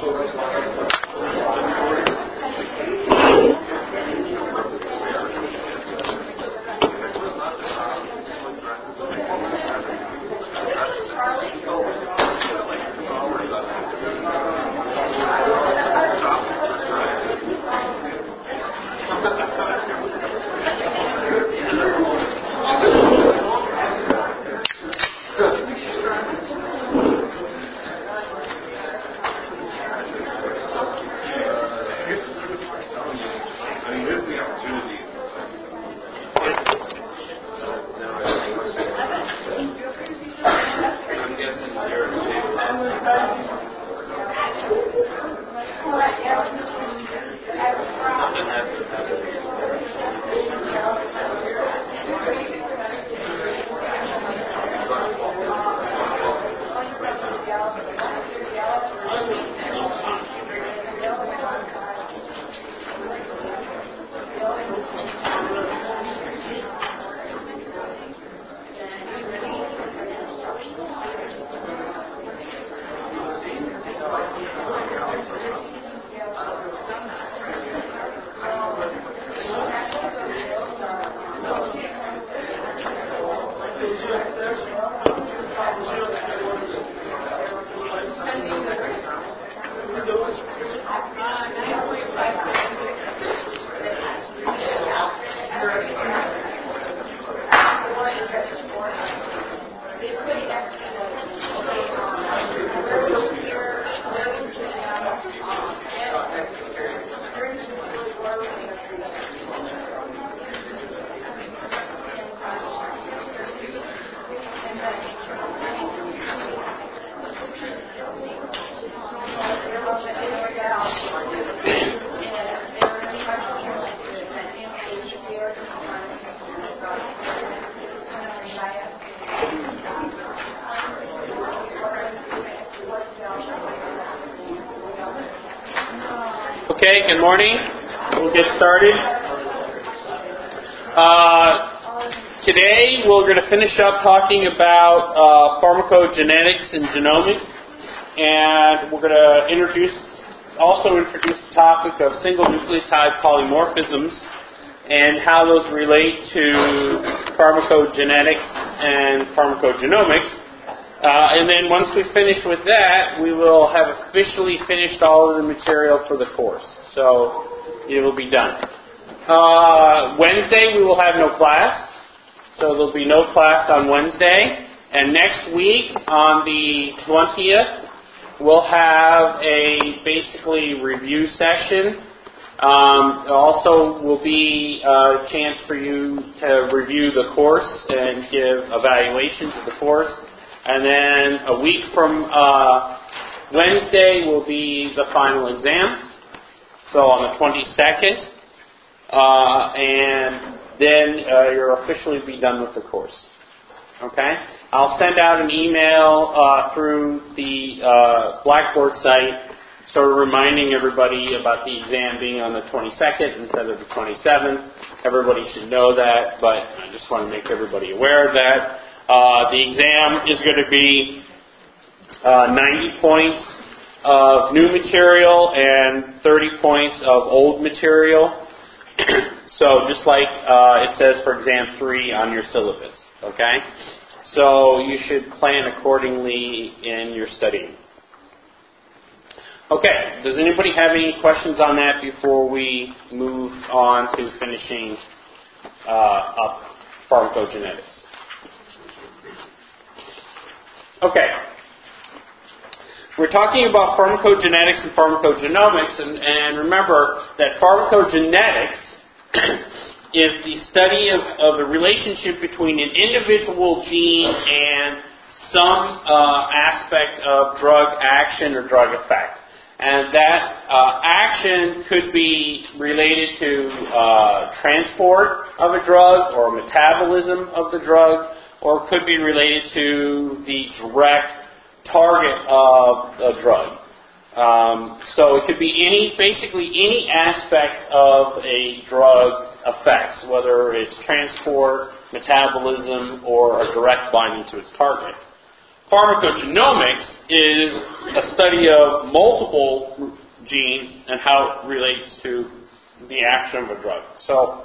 pessoa mais barata. Get started. Uh, today we're going to finish up talking about uh, pharmacogenetics and genomics, and we're going to introduce, also introduce the topic of single nucleotide polymorphisms and how those relate to pharmacogenetics and pharmacogenomics. Uh, and then once we finish with that, we will have officially finished all of the material for the course. So it will be done. Uh, Wednesday, we will have no class. So there'll be no class on Wednesday. And next week, on the 20th, we'll have a basically review session. Um, also, will be a chance for you to review the course and give evaluations of the course. And then a week from uh, Wednesday will be the final exam. So on the 22nd. Uh, and then uh, you'll officially be done with the course. Okay? I'll send out an email uh, through the uh, Blackboard site, sort of reminding everybody about the exam being on the 22nd instead of the 27th. Everybody should know that, but I just want to make everybody aware of that. Uh, the exam is going to be uh, 90 points of new material and 30 points of old material. so just like uh, it says for exam three on your syllabus, okay? So you should plan accordingly in your studying. Okay, does anybody have any questions on that before we move on to finishing uh, up pharmacogenetics? Okay. We're talking about pharmacogenetics and pharmacogenomics, and, and remember that pharmacogenetics is the study of, of the relationship between an individual gene and some uh, aspect of drug action or drug effect. And that uh, action could be related to uh, transport of a drug or metabolism of the drug or could be related to the direct target of a drug. Um, so it could be any, basically any aspect of a drug's effects, whether it's transport, metabolism, or a direct binding to its target. Pharmacogenomics is a study of multiple genes and how it relates to the action of a drug. So,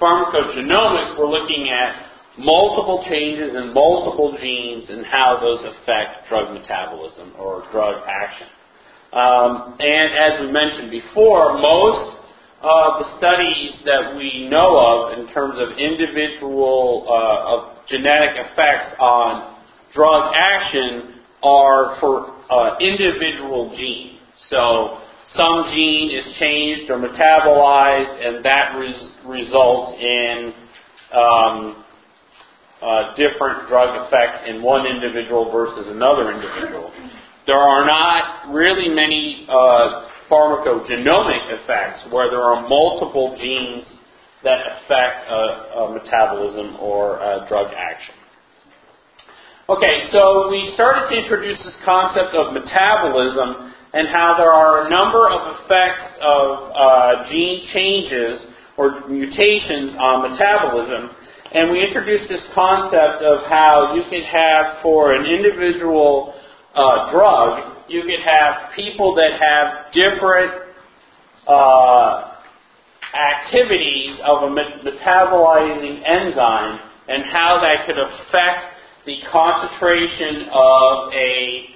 pharmacogenomics, we're looking at multiple changes in multiple genes and how those affect drug metabolism or drug action. Um, and as we mentioned before, most of the studies that we know of in terms of individual uh, of genetic effects on drug action are for uh, individual genes. So some gene is changed or metabolized, and that res- results in um, uh, different drug effects in one individual versus another individual. There are not really many uh, pharmacogenomic effects where there are multiple genes that affect metabolism or drug action. Okay, so we started to introduce this concept of metabolism and how there are a number of effects of uh, gene changes or mutations on metabolism. And we introduced this concept of how you could have, for an individual uh, drug, you could have people that have different uh, activities of a metabolizing enzyme and how that could affect the concentration of a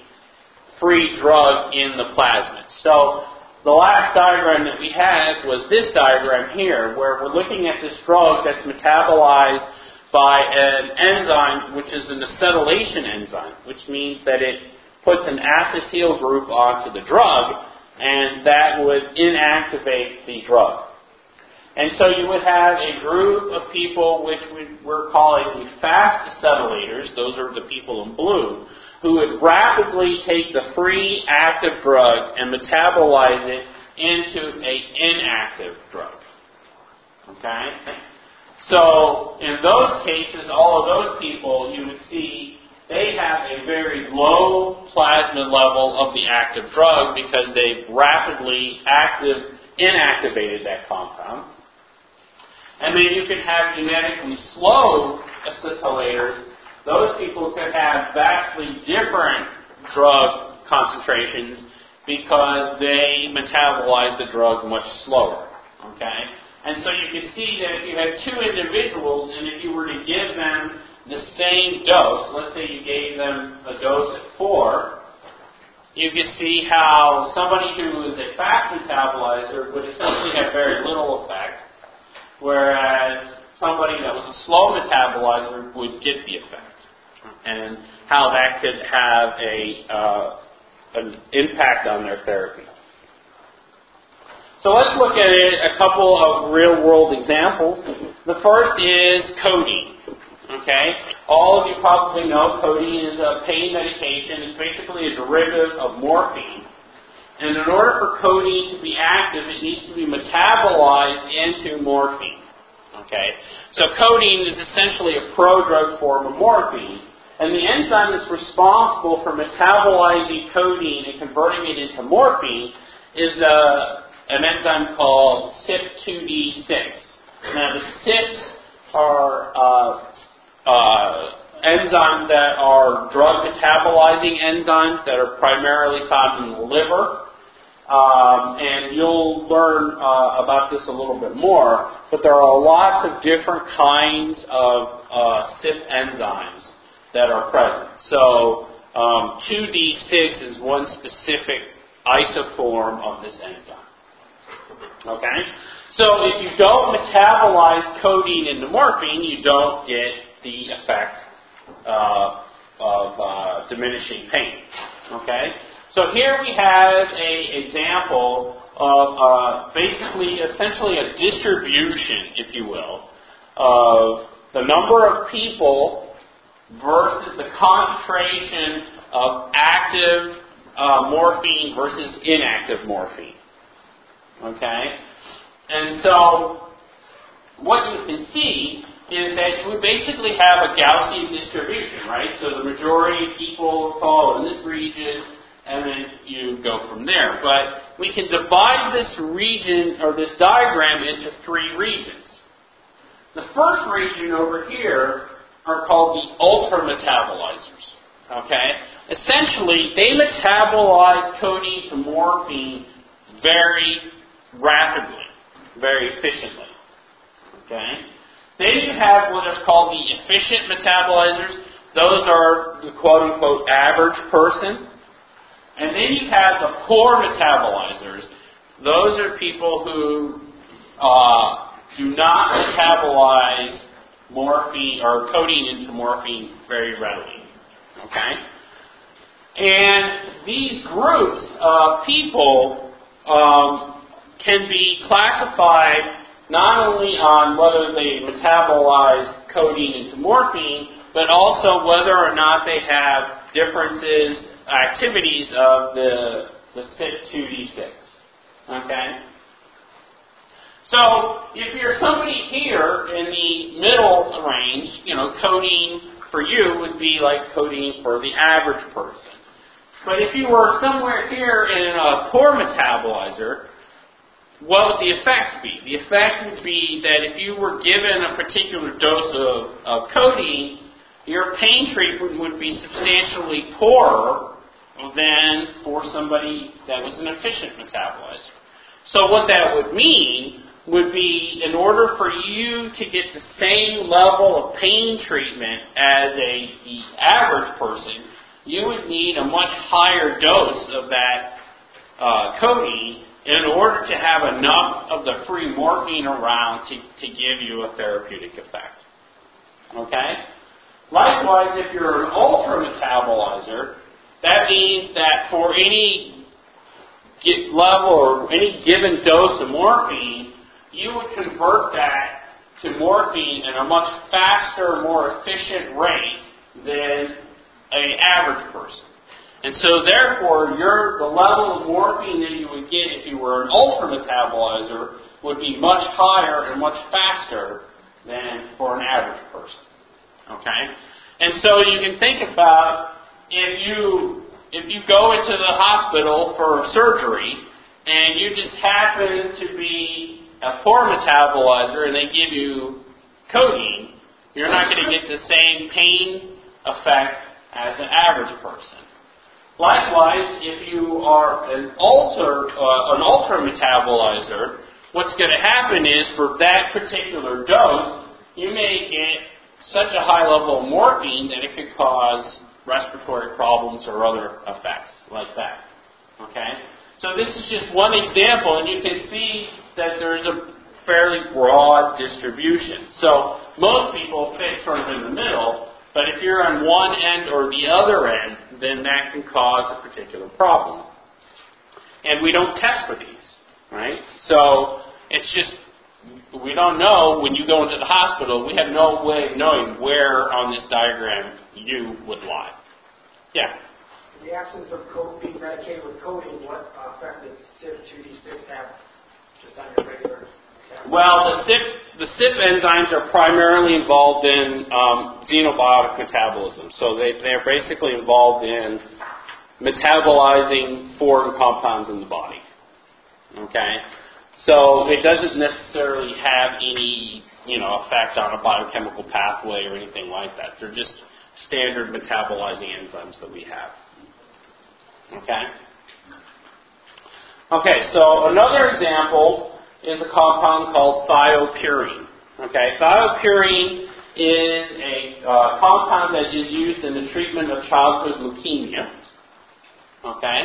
free drug in the plasmid. So the last diagram that we had was this diagram here, where we're looking at this drug that's metabolized by an enzyme which is an acetylation enzyme, which means that it puts an acetyl group onto the drug, and that would inactivate the drug. And so you would have a group of people which we're calling the fast acetylators, those are the people in blue, who would rapidly take the free active drug and metabolize it into an inactive drug. Okay? So in those cases, all of those people, you would see they have a very low plasmid level of the active drug because they've rapidly active inactivated that compound. And then you can have genetically slow acetylators those people could have vastly different drug concentrations because they metabolize the drug much slower. Okay? And so you can see that if you had two individuals and if you were to give them the same dose, let's say you gave them a dose at four, you could see how somebody who is a fast metabolizer would essentially have very little effect, whereas somebody that was a slow metabolizer would get the effect and how that could have a uh, an impact on their therapy. So let's look at it, a couple of real world examples. The first is codeine. Okay? All of you probably know codeine is a pain medication. It's basically a derivative of morphine. And in order for codeine to be active, it needs to be metabolized into morphine. Okay? So codeine is essentially a prodrug form of morphine. And the enzyme that's responsible for metabolizing codeine and converting it into morphine is uh, an enzyme called CYP2D6. Now, the CYPs are uh, uh, enzymes that are drug metabolizing enzymes that are primarily found in the liver. Um, and you'll learn uh, about this a little bit more, but there are lots of different kinds of uh, CYP enzymes that are present. So um, 2D6 is one specific isoform of this enzyme. Okay? So if you don't metabolize codeine into morphine, you don't get the effect uh, of uh, diminishing pain. Okay? So here we have a example of uh, basically, essentially a distribution, if you will, of the number of people versus the concentration of active uh, morphine versus inactive morphine. Okay? And so, what you can see is that you would basically have a Gaussian distribution, right? So the majority of people fall in this region, and then you go from there. But we can divide this region, or this diagram, into three regions. The first region over here are called the ultra metabolizers. Okay? Essentially, they metabolize codeine to morphine very rapidly, very efficiently. Okay? Then you have what is called the efficient metabolizers. Those are the quote unquote average person. And then you have the poor metabolizers. Those are people who uh, do not metabolize morphine or codeine into morphine very readily. Okay? And these groups of people um, can be classified not only on whether they metabolize codeine into morphine, but also whether or not they have differences, activities of the, the CYP2D6. Okay? So, if you're somebody here in the middle range, you know, codeine for you would be like codeine for the average person. But if you were somewhere here in a poor metabolizer, what would the effect be? The effect would be that if you were given a particular dose of, of codeine, your pain treatment would be substantially poorer than for somebody that was an efficient metabolizer. So what that would mean would be in order for you to get the same level of pain treatment as a the average person, you would need a much higher dose of that uh, codeine in order to have enough of the free morphine around to, to give you a therapeutic effect. Okay? Likewise, if you're an ultra metabolizer, that means that for any level or any given dose of morphine, you would convert that to morphine at a much faster, more efficient rate than an average person. And so therefore, your, the level of morphine that you would get if you were an ultra metabolizer would be much higher and much faster than for an average person. Okay? And so you can think about if you if you go into the hospital for surgery and you just happen to be a poor metabolizer and they give you codeine, you're not going to get the same pain effect as an average person. Likewise, if you are an ultra, uh, an ultra metabolizer, what's going to happen is for that particular dose, you may get such a high level of morphine that it could cause respiratory problems or other effects like that. Okay? So this is just one example, and you can see that there's a fairly broad distribution. So most people fit sort of in the middle, but if you're on one end or the other end, then that can cause a particular problem. And we don't test for these, right? So it's just, we don't know when you go into the hospital, we have no way of knowing where on this diagram you would lie. Yeah? In the absence of being medicated with codeine, what effect does CYP2D6 have just on your regular well, the CYP, the CYP enzymes are primarily involved in um, xenobiotic metabolism. So they, they're basically involved in metabolizing foreign compounds in the body. Okay? So it doesn't necessarily have any, you know, effect on a biochemical pathway or anything like that. They're just standard metabolizing enzymes that we have. Okay? Okay, so another example is a compound called thiopurine. Okay, thiopurine is a uh, compound that is used in the treatment of childhood leukemia. Okay,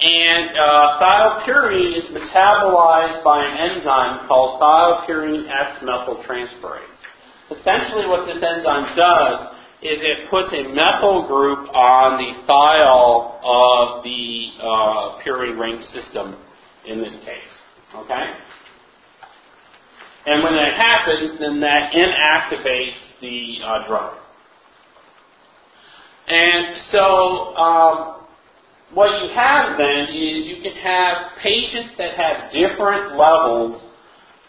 and uh, thiopurine is metabolized by an enzyme called thiopurine S methyltransferase. Essentially, what this enzyme does is it puts a methyl group on the thiol of the uh, purine ring system in this case. Okay? And when that happens, then that inactivates the uh, drug. And so, um, what you have then is you can have patients that have different levels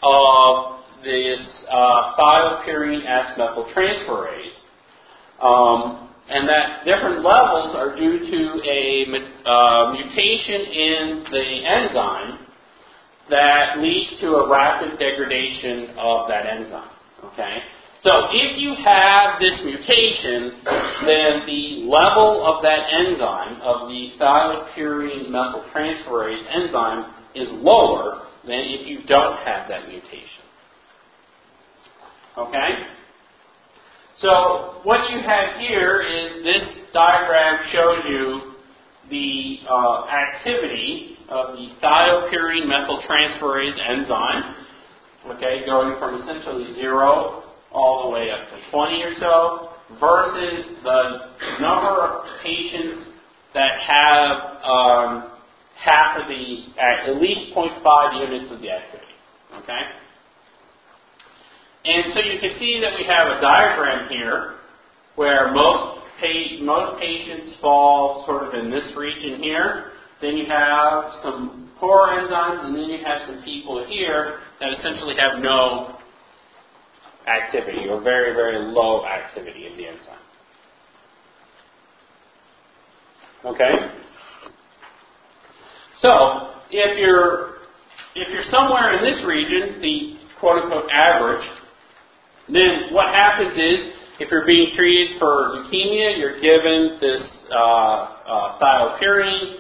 of this uh, thiopurine S methyltransferase. Um, and that different levels are due to a uh, mutation in the enzyme that leads to a rapid degradation of that enzyme. Okay? So if you have this mutation, then the level of that enzyme, of the thiopurine methyltransferase enzyme, is lower than if you don't have that mutation. Okay? So what you have here is this diagram shows you the uh, activity of the thiopurine methyltransferase enzyme, okay, going from essentially zero all the way up to 20 or so, versus the number of patients that have um, half of the, at least 0.5 units of the activity. Okay? And so you can see that we have a diagram here where most, pa- most patients fall sort of in this region here. Then you have some poor enzymes, and then you have some people here that essentially have no activity or very, very low activity of the enzyme. Okay? So, if you're if you're somewhere in this region, the quote unquote average, then what happens is if you're being treated for leukemia, you're given this uh, uh, thiopurine,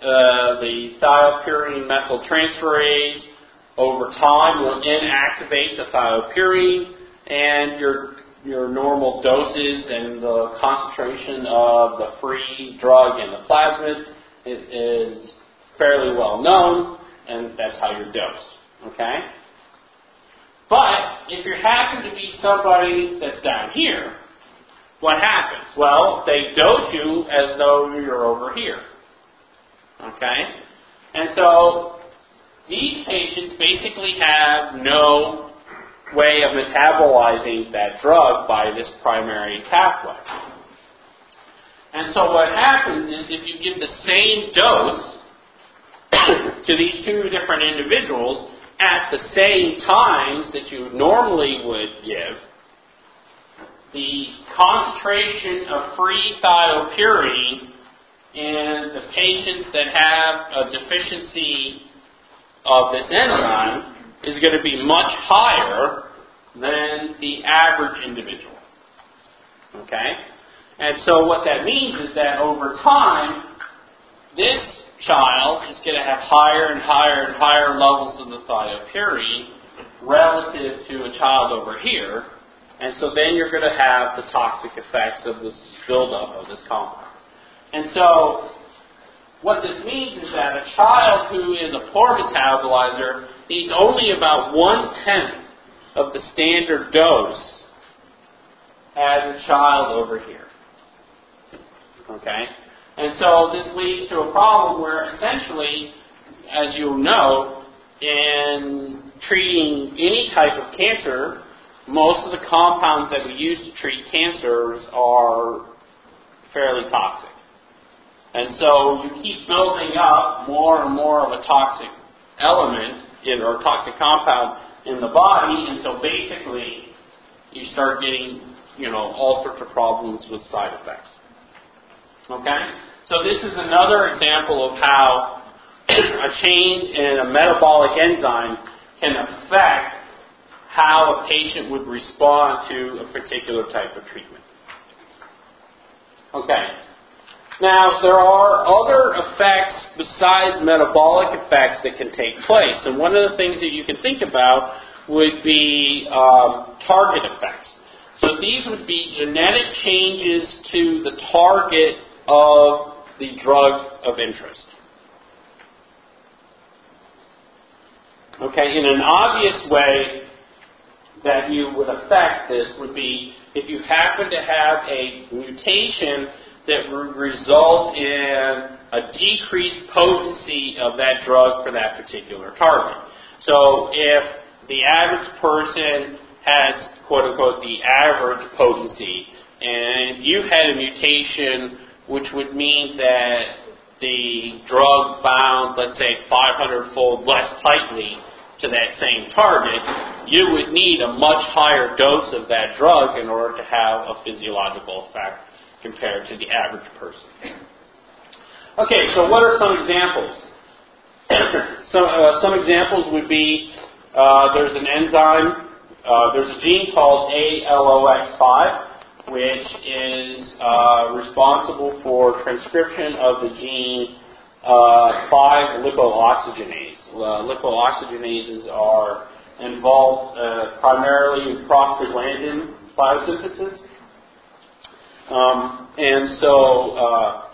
uh, the thiopurine methyltransferase over time will inactivate the thiopurine, and your your normal doses and the concentration of the free drug in the plasmid is fairly well known, and that's how you're dosed. Okay? But if you happen to be somebody that's down here, what happens? Well, they dose you as though you're over here. Okay? And so these patients basically have no way of metabolizing that drug by this primary pathway. And so what happens is if you give the same dose to these two different individuals at the same times that you normally would give, the concentration of free thiopurine in the patients that have a deficiency of this enzyme is going to be much higher than the average individual. Okay? And so what that means is that over time, this child is going to have higher and higher and higher levels of the thiopurine relative to a child over here. And so then you're going to have the toxic effects of this buildup of this compound. And so what this means is that a child who is a poor metabolizer needs only about one tenth of the standard dose as a child over here. Okay? And so this leads to a problem where essentially, as you know, in treating any type of cancer, most of the compounds that we use to treat cancers are fairly toxic. And so you keep building up more and more of a toxic element in, or toxic compound in the body and so basically you start getting, you know, all sorts of problems with side effects. Okay? So this is another example of how a change in a metabolic enzyme can affect how a patient would respond to a particular type of treatment. Okay. Now, there are other effects besides metabolic effects that can take place. And one of the things that you can think about would be um, target effects. So these would be genetic changes to the target of the drug of interest. Okay, in an obvious way that you would affect this would be if you happen to have a mutation that would result in a decreased potency of that drug for that particular target. So if the average person has quote unquote the average potency and you had a mutation which would mean that the drug bound, let's say, 500 fold less tightly to that same target, you would need a much higher dose of that drug in order to have a physiological effect compared to the average person. Okay, so what are some examples? some, uh, some examples would be uh, there's an enzyme uh, there's a gene called ALOX5, which is uh, responsible for transcription of the gene uh, 5 lipoxygenase. Uh, lipoxygenases are involved uh, primarily in prostaglandin biosynthesis. Um, and so uh,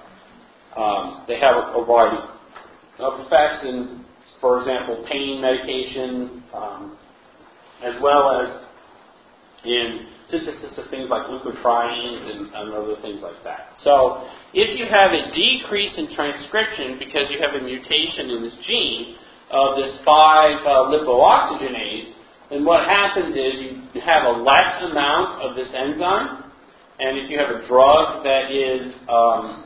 um, they have a, a variety of effects in, for example, pain medication, um, as well as in synthesis of things like leukotrienes and, and other things like that. So if you have a decrease in transcription because you have a mutation in this gene of this 5 uh, then what happens is you have a less amount of this enzyme, and if you have a drug that is um,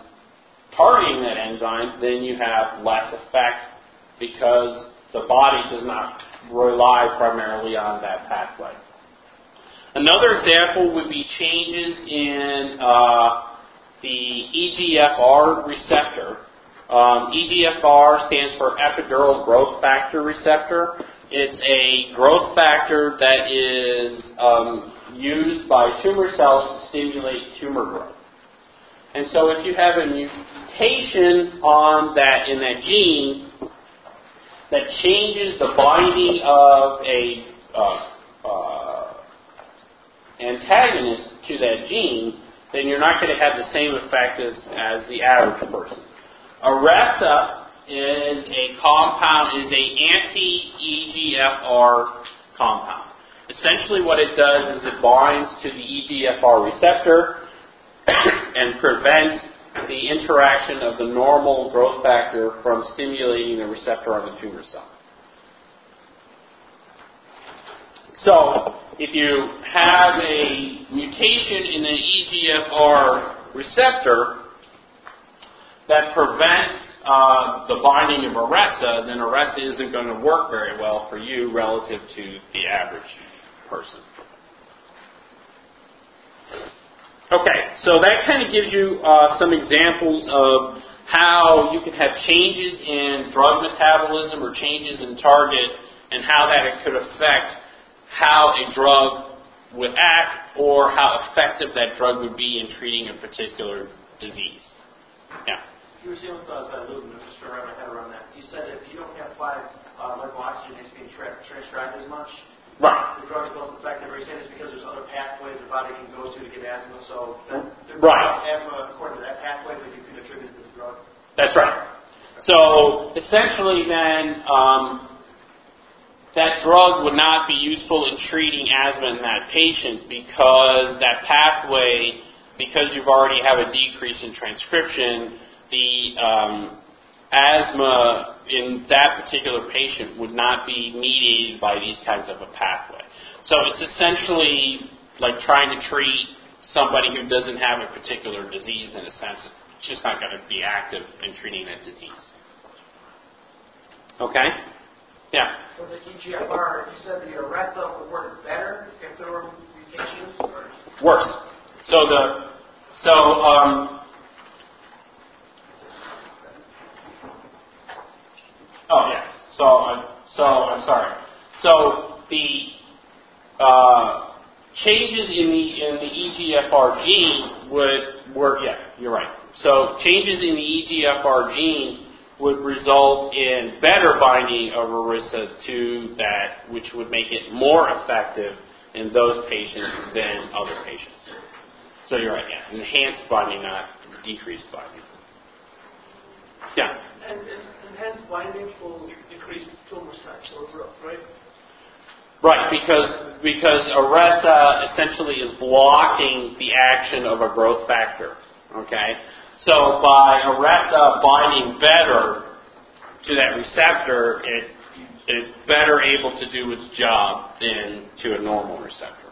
targeting that enzyme, then you have less effect because the body does not rely primarily on that pathway. Another example would be changes in uh, the EGFR receptor. Um, EGFR stands for epidermal growth factor receptor. It's a growth factor that is um, used by tumor cells to stimulate tumor growth. And so if you have a mutation on that in that gene that changes the binding of a uh, uh, antagonist to that gene, then you're not going to have the same effect as, as the average person. Iressa is a compound, is a anti-EGFR compound. Essentially what it does is it binds to the EGFR receptor and prevents the interaction of the normal growth factor from stimulating the receptor on the tumor cell. So, if you have a mutation in the EGFR receptor that prevents uh, the binding of Iressa, then Iressa isn't going to work very well for you relative to the average person. Okay, so that kind of gives you uh, some examples of how you can have changes in drug metabolism or changes in target and how that could affect how a drug would act or how effective that drug would be in treating a particular disease. Yeah. You were saying with uh, zileuton, just to wrap my head around that. You said if you don't have five uh, lipoxygenases being tra- transcribed as much, Right. the drug is less effective. Are you saying it's because there's other pathways the body can go to to get asthma? So that, Right. asthma according to that pathway, but you can attribute to the drug. That's right. So essentially, then um, that drug would not be useful in treating asthma in that patient because that pathway, because you've already have a decrease in transcription, the um, asthma in that particular patient would not be mediated by these kinds of a pathway. So it's essentially like trying to treat somebody who doesn't have a particular disease in a sense. It's just not going to be active in treating that disease. Okay? Yeah. For the EGFR, you said the Iressa would work better if there were mutations? Or? Worse. So the so um, oh yeah. So I'm so I'm sorry. So the uh, changes in the in the EGFR gene would work. Yeah, you're right. So changes in the EGFR gene would result in better binding of Iressa to that, which would make it more effective in those patients than other patients. So you're right, yeah. Enhanced binding, not decreased binding. Yeah. And, and, and binding will increase tumor size or growth, right? Right, because because Iressa essentially is blocking the action of a growth factor. Okay? So by Iressa binding better to that receptor, it's better able to do its job than to a normal receptor.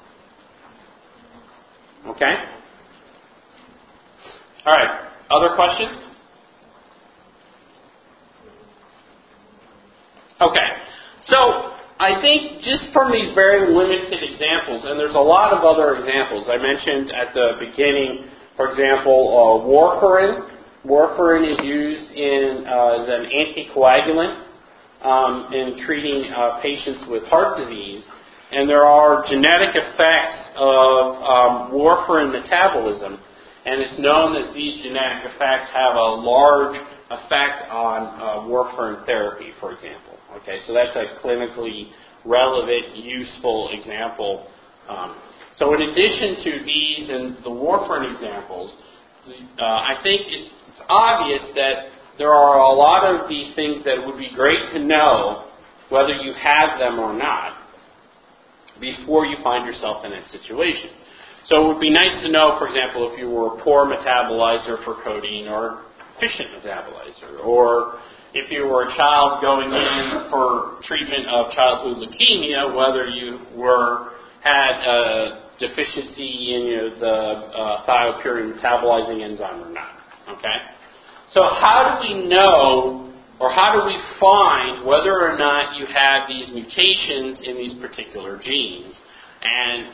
Okay? All right. Other questions? Okay. So I think just from these very limited examples, and there's a lot of other examples. I mentioned at the beginning, for example, uh, warfarin. Warfarin is used in uh, as an anticoagulant um, in treating uh, patients with heart disease. and there are genetic effects of um, warfarin metabolism, and it's known that these genetic effects have a large effect on uh, warfarin therapy, for example. Okay, so that's a clinically relevant, useful example. Um, so in addition to these and the warfarin examples, uh, I think it's, it's obvious that there are a lot of these things that would be great to know whether you have them or not before you find yourself in that situation. So it would be nice to know, for example, if you were a poor metabolizer for codeine or efficient metabolizer, or if you were a child going in for treatment of childhood leukemia, whether you were had a deficiency in you know, the uh, thiopurine metabolizing enzyme or not. Okay? So how do we know or how do we find whether or not you have these mutations in these particular genes? And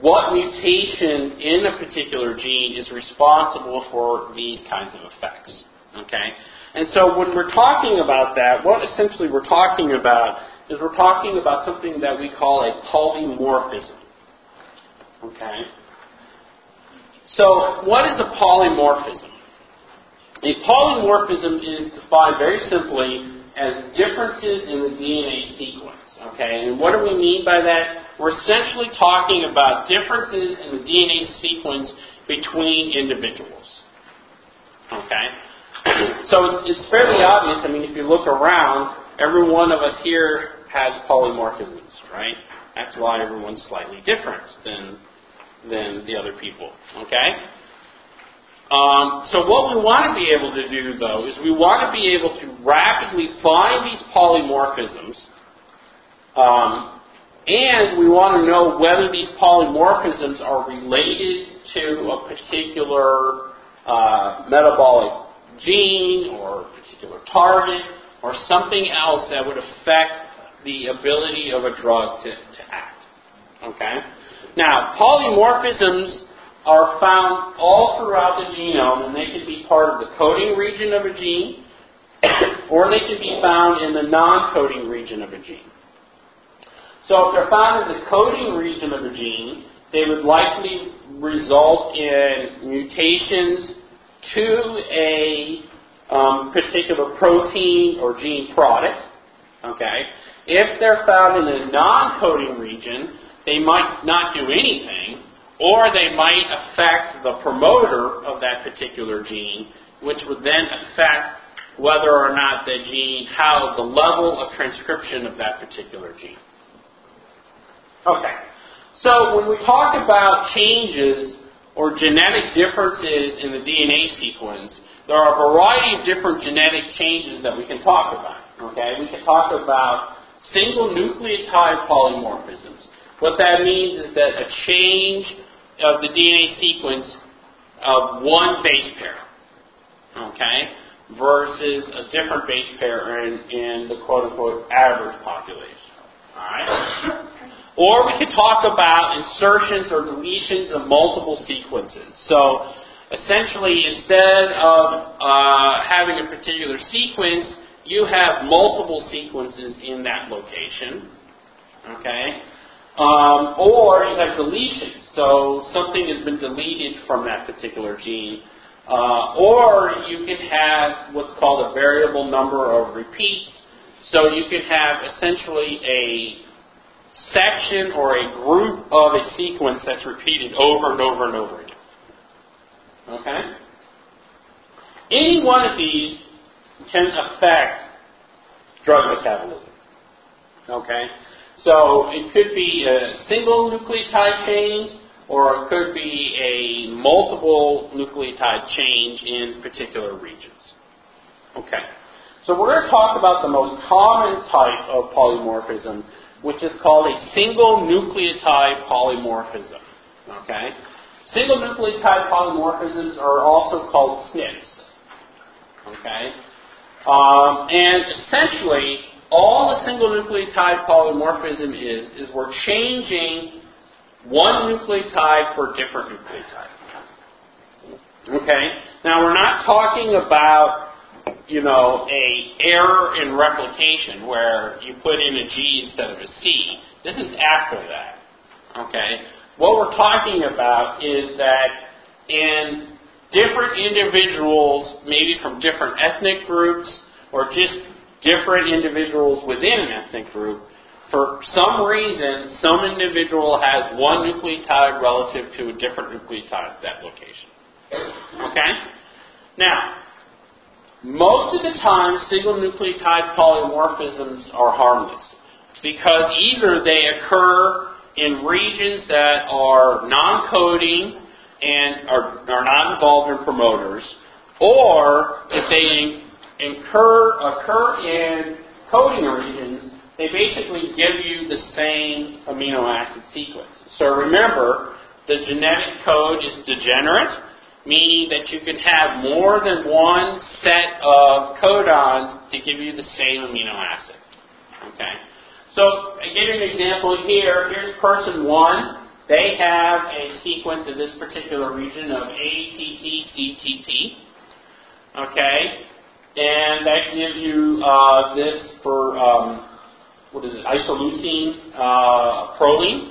what mutation in a particular gene is responsible for these kinds of effects? Okay? And so when we're talking about that, what essentially we're talking about is we're talking about something that we call a polymorphism. Okay? So what is a polymorphism? A polymorphism is defined very simply as differences in the DNA sequence. Okay, and what do we mean by that? We're essentially talking about differences in the DNA sequence between individuals. Okay, so it's, it's fairly obvious. I mean, if you look around, every one of us here has polymorphisms, right? That's why everyone's slightly different than than the other people. Okay. Um, so what we want to be able to do, though, is we want to be able to rapidly find these polymorphisms, um, and we want to know whether these polymorphisms are related to a particular uh, metabolic gene or a particular target or something else that would affect the ability of a drug to, to act. Okay? Now, polymorphisms are found all throughout the genome, and they can be part of the coding region of a gene, or they can be found in the non-coding region of a gene. So if they're found in the coding region of a gene, they would likely result in mutations to a um, particular protein or gene product. Okay. If they're found in the non-coding region, they might not do anything, or they might affect the promoter of that particular gene, which would then affect whether or not the gene, how the level of transcription of that particular gene. Okay. So when we talk about changes or genetic differences in the DNA sequence, there are a variety of different genetic changes that we can talk about. Okay? We can talk about single nucleotide polymorphisms. What that means is that a change of the DNA sequence of one base pair, okay, versus a different base pair in, in the quote unquote average population. All right? Or we could talk about insertions or deletions of multiple sequences. So essentially, instead of uh, having a particular sequence, you have multiple sequences in that location. Okay? Um, or you have deletions. So something has been deleted from that particular gene. Uh, or you can have what's called a variable number of repeats. So you can have essentially a section or a group of a sequence that's repeated over and over and over again. Okay? Any one of these can affect drug metabolism. Okay? So it could be a single nucleotide change, or it could be a multiple nucleotide change in particular regions. Okay. So we're going to talk about the most common type of polymorphism, which is called a single nucleotide polymorphism. Okay. Single nucleotide polymorphisms are also called SNPs. Okay. Um, and essentially, all the single nucleotide polymorphism is, is we're changing one nucleotide for a different nucleotide. Okay? Now we're not talking about, you know, a error in replication where you put in a G instead of a C. This is after that. Okay? What we're talking about is that in different individuals, maybe from different ethnic groups, or just different individuals within an ethnic group, for some reason, some individual has one nucleotide relative to a different nucleotide at that location. Okay? Now, most of the time, single nucleotide polymorphisms are harmless because either they occur in regions that are non-coding and are, are not involved in promoters, or if they incur, occur in coding regions, they basically give you the same amino acid sequence. So remember, the genetic code is degenerate, meaning that you can have more than one set of codons to give you the same amino acid. Okay? So, I give you an example here. Here's person one. They have a sequence in this particular region of ATTCTT. Okay? And that gives you uh, this for, um, what is it, isoleucine uh, proline.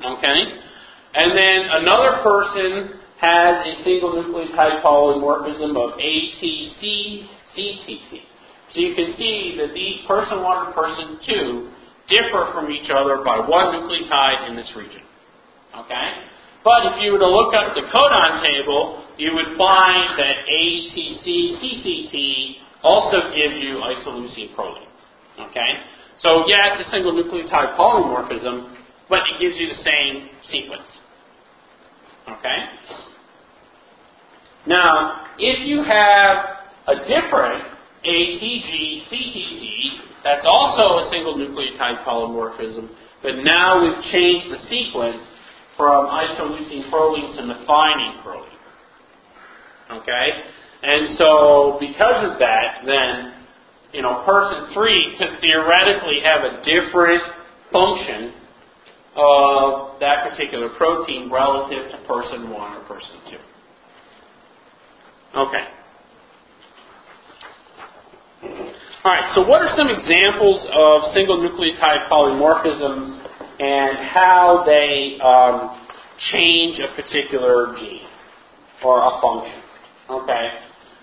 Okay? And then another person has a single nucleotide polymorphism of ATC-CTT. So you can see that these person 1 and person 2 differ from each other by one nucleotide in this region. Okay? But if you were to look up the codon table, you would find that ATC-CCT also gives you isoleucine proline. Okay? So yeah, it's a single nucleotide polymorphism, but it gives you the same sequence. Okay? Now, if you have a different ATG CTT, that's also a single nucleotide polymorphism, but now we've changed the sequence from isoleucine proline to methionine proline. Okay? And so, because of that, then, you know, person three could theoretically have a different function of that particular protein relative to person one or person two. Okay. All right, so what are some examples of single nucleotide polymorphisms and how they um, change a particular gene or a function? Okay.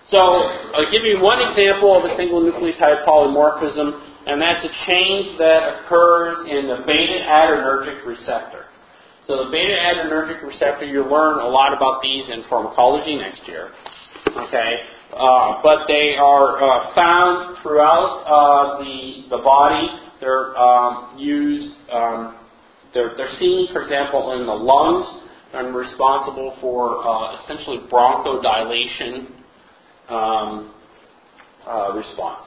So I'll give you one example of a single nucleotide polymorphism, and that's a change that occurs in the beta adrenergic receptor. So the beta adrenergic receptor, you'll learn a lot about these in pharmacology next year. Okay, uh, but they are uh, found throughout uh, the the body. They're um, used. Um, they're, they're seen, for example, in the lungs and responsible for uh, essentially bronchodilation um, uh, response.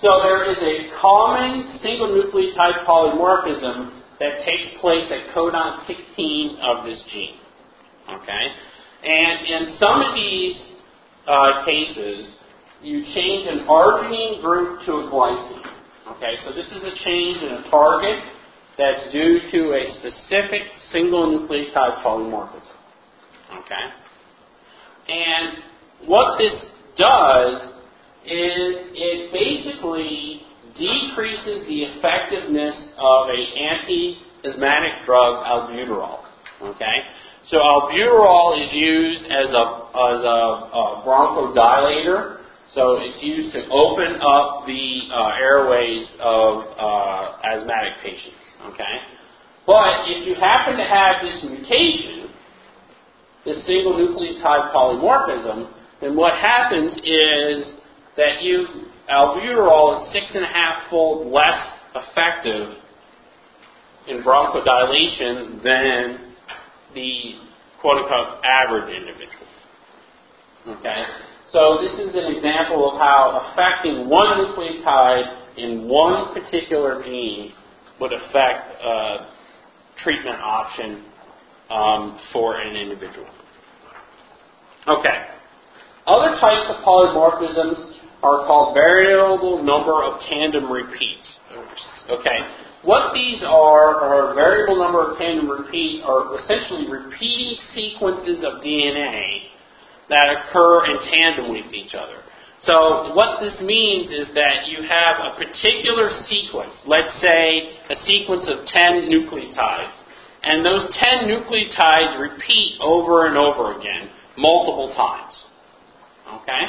So there is a common single nucleotide polymorphism that takes place at codon 16 of this gene. Okay? And in some of these uh, cases, you change an arginine group to a glycine. Okay, so this is a change in a target that's due to a specific single nucleotide polymorphism. Okay? And what this does is it basically decreases the effectiveness of a anti-asthmatic drug albuterol. Okay? So albuterol is used as a, as a, a bronchodilator. So it's used to open up the uh, airways of uh, asthmatic patients. Okay, but if you happen to have this mutation, this single nucleotide polymorphism, then what happens is that you albuterol is six and a half fold less effective in bronchodilation than the quote unquote average individual. Okay? So this is an example of how affecting one nucleotide in one particular gene would affect a treatment option um, for an individual. Okay. Other types of polymorphisms are called variable number of tandem repeats. Okay. What these are, are variable number of tandem repeats, are essentially repeating sequences of DNA that occur in tandem with each other. So what this means is that you have a particular sequence, let's say a sequence of 10 nucleotides, and those 10 nucleotides repeat over and over again, multiple times. Okay?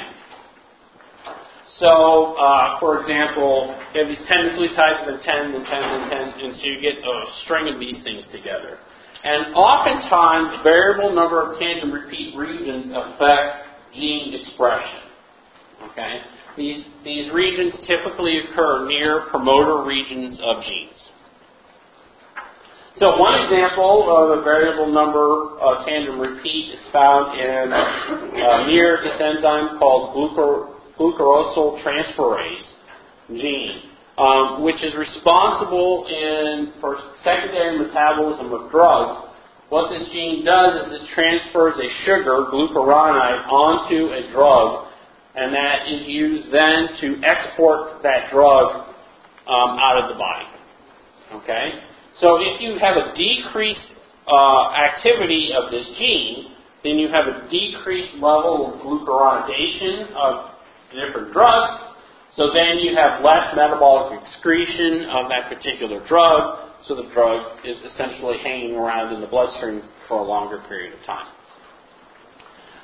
So, uh, for example, you have these 10 nucleotides, then 10, then 10, then 10, and so you get a string of these things together. And oftentimes, variable number of tandem repeat regions affect gene expression. Okay? These, these regions typically occur near promoter regions of genes. So one example of a variable number uh, tandem repeat is found in uh, near this enzyme called glucosyl transferase gene, um, which is responsible in for secondary metabolism of drugs. What this gene does is it transfers a sugar, glucuronide, onto a drug and that is used then to export that drug um, out of the body. Okay? So if you have a decreased uh, activity of this gene, then you have a decreased level of glucuronidation of different drugs. So then you have less metabolic excretion of that particular drug. So the drug is essentially hanging around in the bloodstream for a longer period of time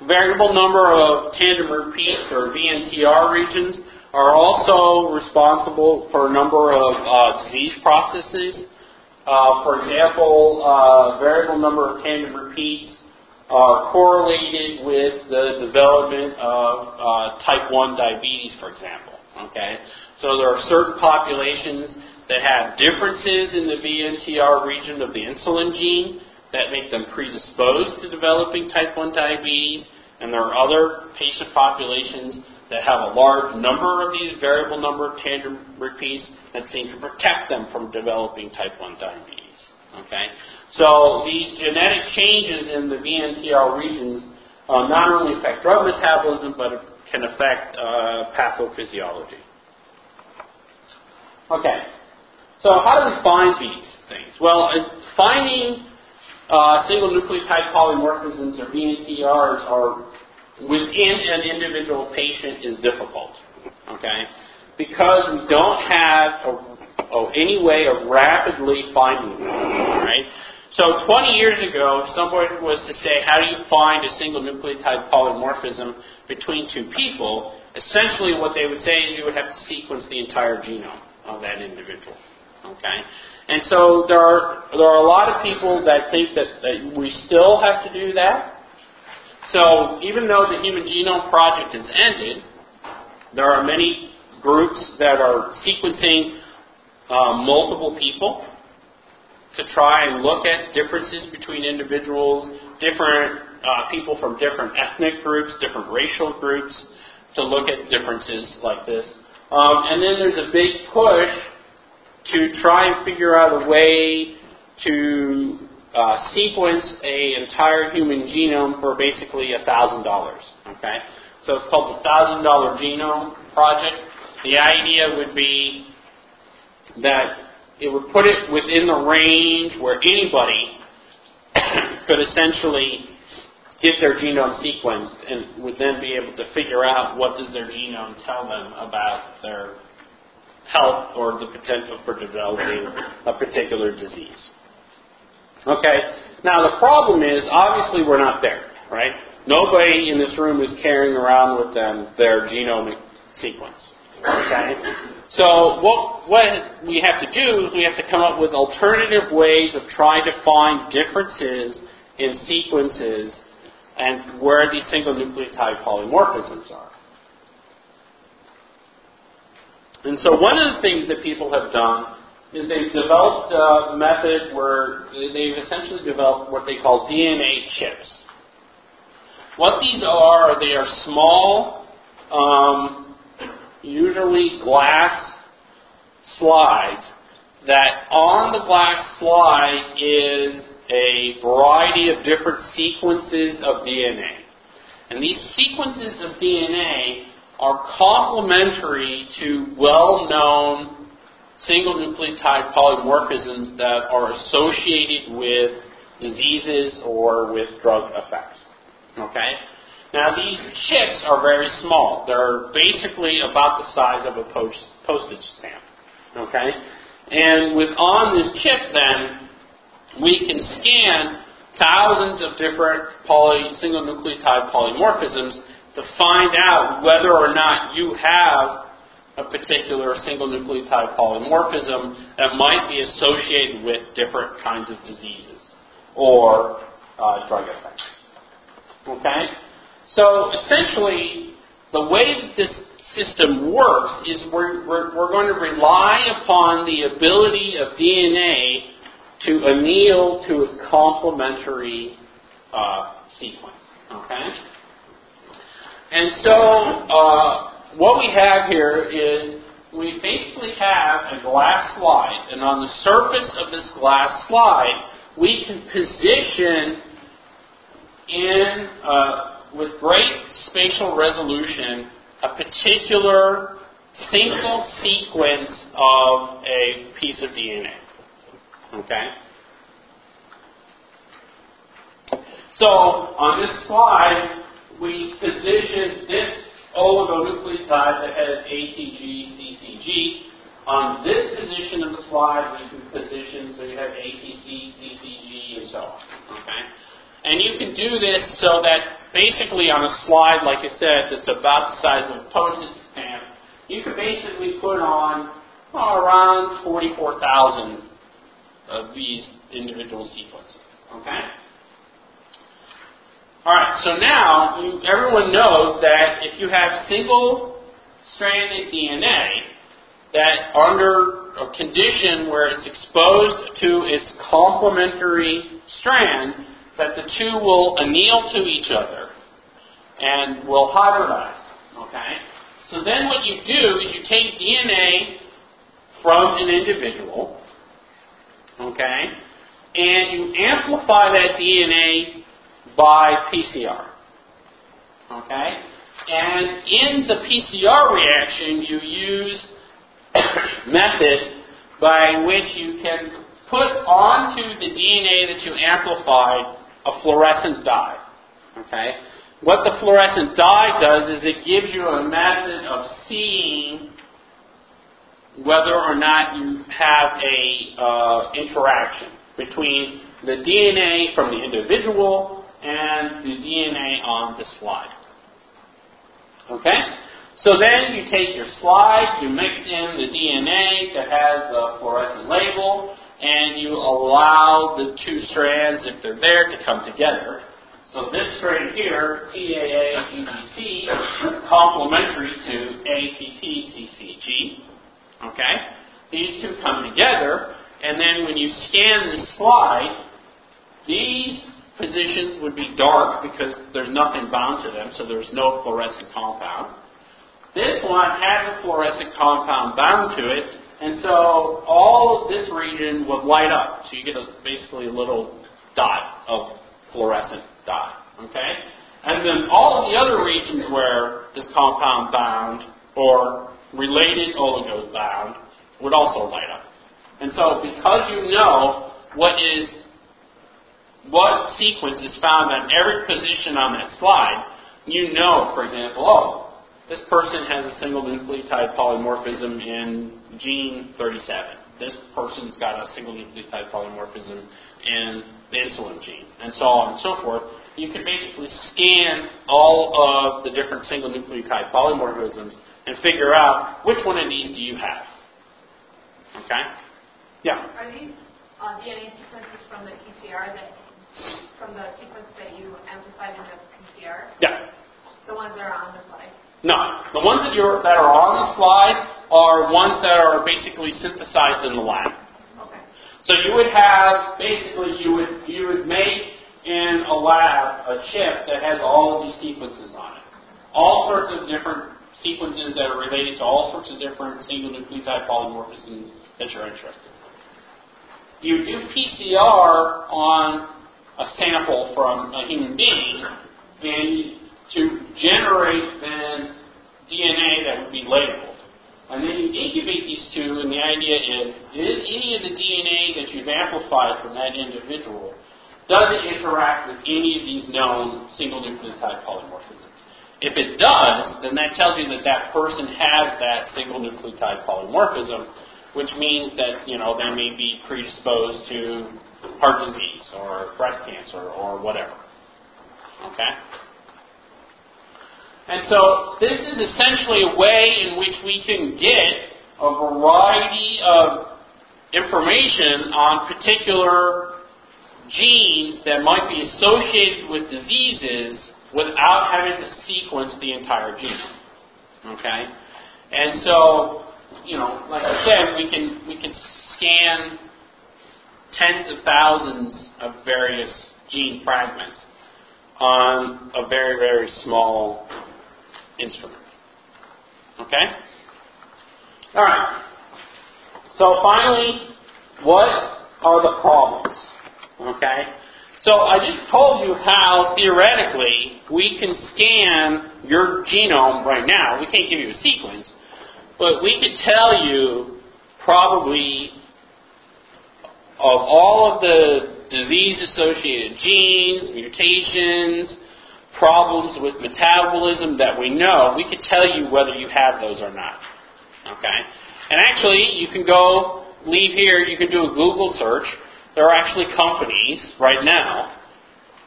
variable number of tandem repeats or VNTR regions are also responsible for a number of uh, disease processes. Uh, for example, uh, variable number of tandem repeats are correlated with the development of uh, type 1 diabetes, for example. Okay, so there are certain populations that have differences in the VNTR region of the insulin gene that make them predisposed to developing type 1 diabetes, and there are other patient populations that have a large number of these variable number of tandem repeats that seem to protect them from developing type 1 diabetes. Okay? So these genetic changes in the VNTR regions uh, not only affect drug metabolism, but can affect uh, pathophysiology. Okay, so how do we find these things? Well, uh, finding uh, single nucleotide polymorphisms or VNTRs are within an individual patient is difficult. Okay? Because we don't have a, a, any way of rapidly finding them. Right? So 20 years ago, if someone was to say, how do you find a single nucleotide polymorphism between two people, essentially what they would say is you would have to sequence the entire genome of that individual. Okay? And so there are, there are a lot of people that think that, that we still have to do that. So even though the Human Genome Project has ended, there are many groups that are sequencing uh, multiple people to try and look at differences between individuals, different uh, people from different ethnic groups, different racial groups, to look at differences like this. Um, and then there's a big push to try and figure out a way to uh, sequence a entire human genome for basically a thousand dollars. Okay, so it's called the thousand dollar genome project. The idea would be that it would put it within the range where anybody could essentially get their genome sequenced and would then be able to figure out what does their genome tell them about their health or the potential for developing a particular disease. Okay? Now, the problem is, obviously, we're not there, right? Nobody in this room is carrying around with them their genomic sequence. Okay? So, what, what we have to do is we have to come up with alternative ways of trying to find differences in sequences and where these single nucleotide polymorphisms are. And so, one of the things that people have done is they've developed a method where they've essentially developed what they call DNA chips. What these are, they are small, um, usually glass slides that on the glass slide is a variety of different sequences of DNA. And these sequences of DNA are complementary to well known single nucleotide polymorphisms that are associated with diseases or with drug effects. Okay? Now, these chips are very small. They're basically about the size of a post- postage stamp. Okay? And with on this chip, then, we can scan thousands of different poly, single nucleotide polymorphisms to find out whether or not you have a particular single nucleotide polymorphism that might be associated with different kinds of diseases or uh, drug effects. Okay? So essentially, the way that this system works is we're, we're, we're going to rely upon the ability of DNA to anneal to its complementary uh, sequence. Okay? And so, uh, what we have here is we basically have a glass slide, and on the surface of this glass slide, we can position in, uh, with great spatial resolution, a particular single sequence of a piece of DNA. Okay? So, on this slide, we position this oligonucleotide that has ATG, CCG. On this position of the slide, we can position so you have ATC, CCG, and so on. Okay? And you can do this so that basically on a slide, like I said, that's about the size of a postage stamp, you can basically put on oh, around 44,000 of these individual sequences. Okay? All right, so now you, everyone knows that if you have single-stranded DNA, that under a condition where it's exposed to its complementary strand, that the two will anneal to each other and will hybridize. Okay? So then what you do is you take DNA from an individual, okay, and you amplify that DNA by PCR. Okay? And in the PCR reaction, you use methods by which you can put onto the DNA that you amplified a fluorescent dye. Okay? What the fluorescent dye does is it gives you a method of seeing whether or not you have a uh, interaction between the DNA from the individual and the DNA on the slide. Okay? So then you take your slide, you mix in the DNA that has the fluorescent label, and you allow the two strands, if they're there, to come together. So this strand here, TAA-GGC, is complementary to ATT-CCG. Okay? These two come together, and then when you scan the slide, these positions would be dark because there's nothing bound to them, so there's no fluorescent compound. This one has a fluorescent compound bound to it, and so all of this region would light up. So you get a, basically a little dot of fluorescent dye. Okay? And then all of the other regions where this compound bound or related oligos bound would also light up. And so because you know what is what sequence is found on every position on that slide, you know, for example, oh, this person has a single nucleotide polymorphism in gene 37. This person's got a single nucleotide polymorphism in the insulin gene, and so on and so forth. You can basically scan all of the different single nucleotide polymorphisms and figure out which one of these do you have. Okay? Yeah. Are these uh, DNA sequences from the PCR that from the sequence that you amplified in the PCR? Yeah. The ones that are on the slide. No, the ones that, you're, that are on the slide are ones that are basically synthesized in the lab. Okay. So you would have basically you would you would make in a lab a chip that has all of these sequences on it, all sorts of different sequences that are related to all sorts of different single nucleotide polymorphisms that you're interested in. You do PCR on a sample from a human being, and to generate then DNA that would be labeled. And then you incubate these two, and the idea is, is any of the DNA that you've amplified from that individual does it interact with any of these known single nucleotide polymorphisms? If it does, then that tells you that that person has that single nucleotide polymorphism, which means that you know they may be predisposed to heart disease or breast cancer or whatever. Okay? And so this is essentially a way in which we can get a variety of information on particular genes that might be associated with diseases without having to sequence the entire genome. Okay? And so, you know, like I said, we can we can scan tens of thousands of various gene fragments on a very, very small instrument. Okay? All right. So finally, what are the problems? Okay? So I just told you how theoretically we can scan your genome right now. We can't give you a sequence, but we could tell you probably of all of the disease associated genes, mutations, problems with metabolism that we know, we could tell you whether you have those or not. Okay? And actually, you can go leave here, you can do a Google search. There are actually companies right now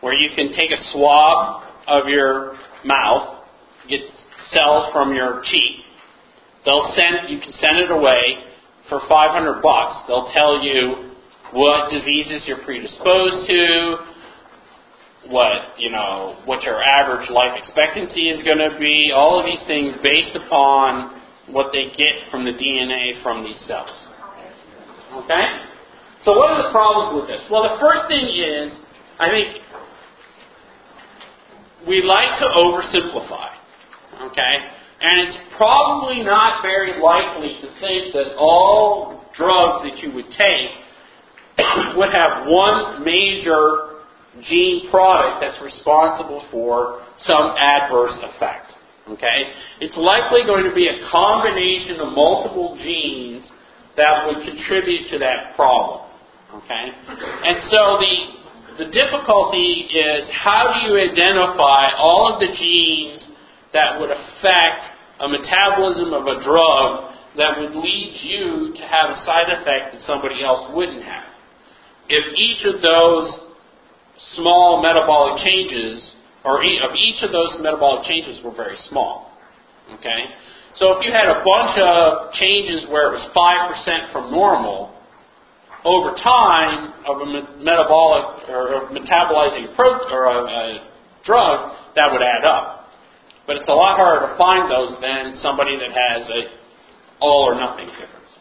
where you can take a swab of your mouth, get cells from your cheek. They'll send you can send it away for 500 bucks. They'll tell you what diseases you're predisposed to, what you know, what your average life expectancy is going to be. All of these things based upon what they get from the DNA from these cells. Okay? So what are the problems with this? Well, the first thing is, I think we like to oversimplify. Okay? And it's probably not very likely to think that all drugs that you would take would have one major gene product that's responsible for some adverse effect. Okay? It's likely going to be a combination of multiple genes that would contribute to that problem. Okay? And so the the difficulty is how do you identify all of the genes that would affect a metabolism of a drug that would lead you to have a side effect that somebody else wouldn't have? If each of those small metabolic changes or of each of those metabolic changes were very small. Okay? So if you had a bunch of changes where it was 5% from normal, over time of a metabolic or metabolizing pro, or a, a drug, that would add up. But it's a lot harder to find those than somebody that has a all or nothing difference.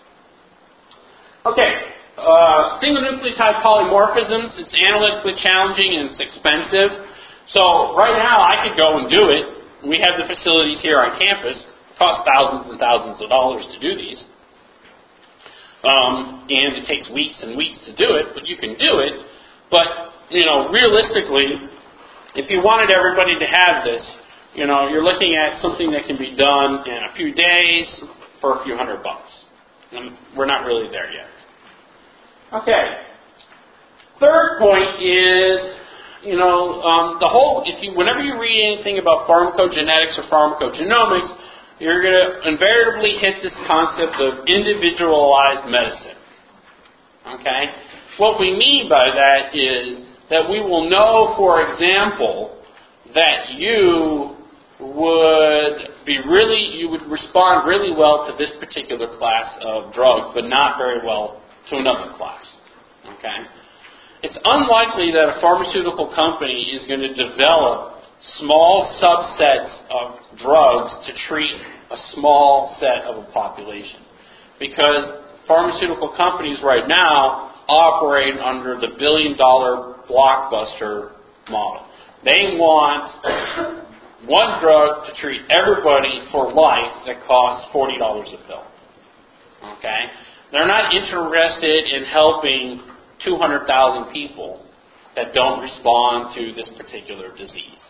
Okay, uh, single nucleotide polymorphisms, it's analytically challenging and it's expensive. So right now, I could go and do it. We have the facilities here on campus. It costs thousands and thousands of dollars to do these. Um, and it takes weeks and weeks to do it, but you can do it. But, you know, realistically, if you wanted everybody to have this, you know, you're looking at something that can be done in a few days for a few hundred bucks. And we're not really there yet. Okay. Third point is you know, um, the whole, if you, whenever you read anything about pharmacogenetics or pharmacogenomics, you're going to invariably hit this concept of individualized medicine. Okay? What we mean by that is that we will know, for example, that you would be really, you would respond really well to this particular class of drugs, but not very well to another class. Okay? it's unlikely that a pharmaceutical company is going to develop small subsets of drugs to treat a small set of a population. Because pharmaceutical companies right now operate under the billion dollar blockbuster model. They want one drug to treat everybody for life that costs $40 a pill. Okay? They're not interested in helping 200,000 people that don't respond to this particular disease.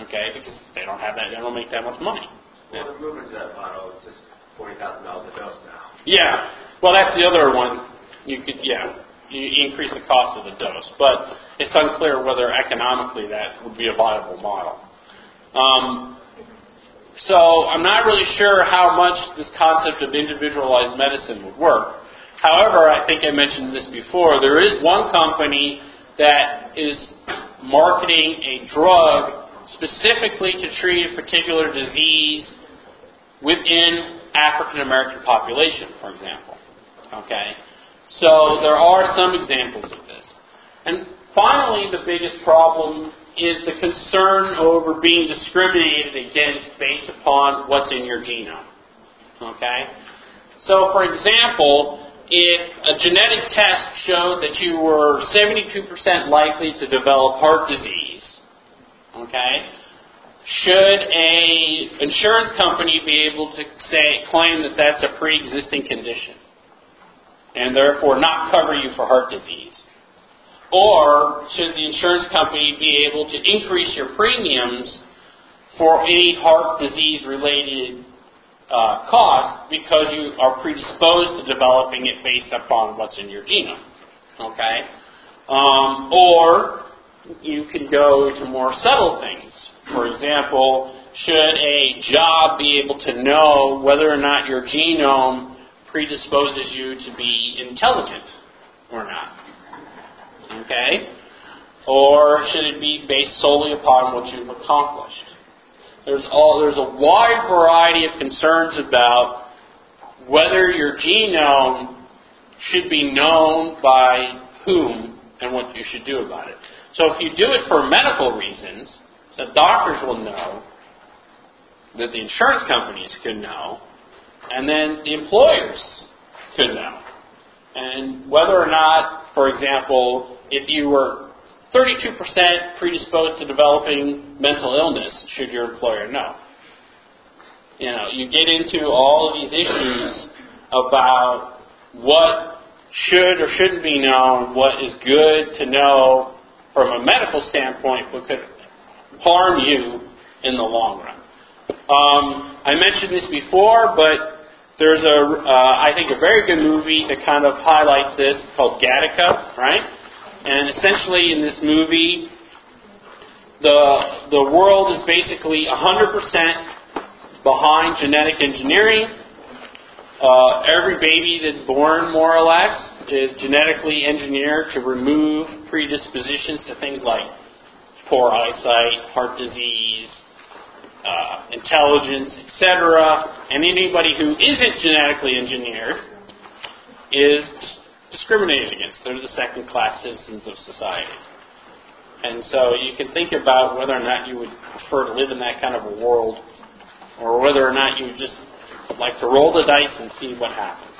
Okay, because they don't have that, they don't make that much money. Well, they're moving to that model. It's just forty thousand dollars a dose now. Yeah. Well, that's the other one. You could, yeah. you increase the cost of the dose. But it's unclear whether economically that would be a viable model. Um, so I'm not really sure how much this concept of individualized medicine would work. However, I think I mentioned this before. There is one company that is marketing a drug specifically to treat a particular disease within African American population, for example. Okay? So there are some examples of this. And finally, the biggest problem is the concern over being discriminated against based upon what's in your genome. Okay? So, for example, if a genetic test showed that you were 72% likely to develop heart disease, okay, should a insurance company be able to say claim that that's a pre-existing condition and therefore not cover you for heart disease? Or should the insurance company be able to increase your premiums for any heart disease related uh, cost because you are predisposed to developing it based upon what's in your genome? Okay? Um, or you can go to more subtle things. For example, should a job be able to know whether or not your genome predisposes you to be intelligent or not? Okay? Or should it be based solely upon what you've accomplished? There's, all, there's a wide variety of concerns about whether your genome should be known by whom and what you should do about it. So if you do it for medical reasons, the doctors will know, that the insurance companies could know, and then the employers could know. And whether or not, for example, if you were 32% predisposed to developing mental illness, should your employer know? You know, you get into all of these issues about what should or shouldn't be known, what is good to know from a medical standpoint, but could harm you in the long run. Um, I mentioned this before, but there's a, uh, I think, a very good movie that kind of highlights this called Gattaca, right? And essentially, in this movie, the the world is basically 100% behind genetic engineering. Uh, every baby that's born, more or less, is genetically engineered to remove predispositions to things like poor eyesight, heart disease, uh, intelligence, etc. And anybody who isn't genetically engineered is discriminated against. They're the second class citizens of society. And so you can think about whether or not you would prefer to live in that kind of a world or whether or not you would just like to roll the dice and see what happens.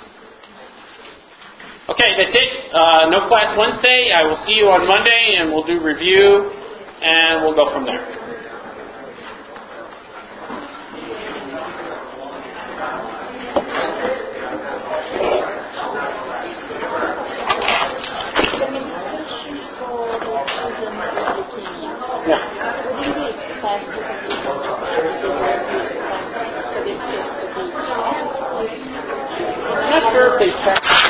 Okay, that's it. Uh, no class Wednesday. I will see you on Monday and we'll do review and we'll go from there. birthday check.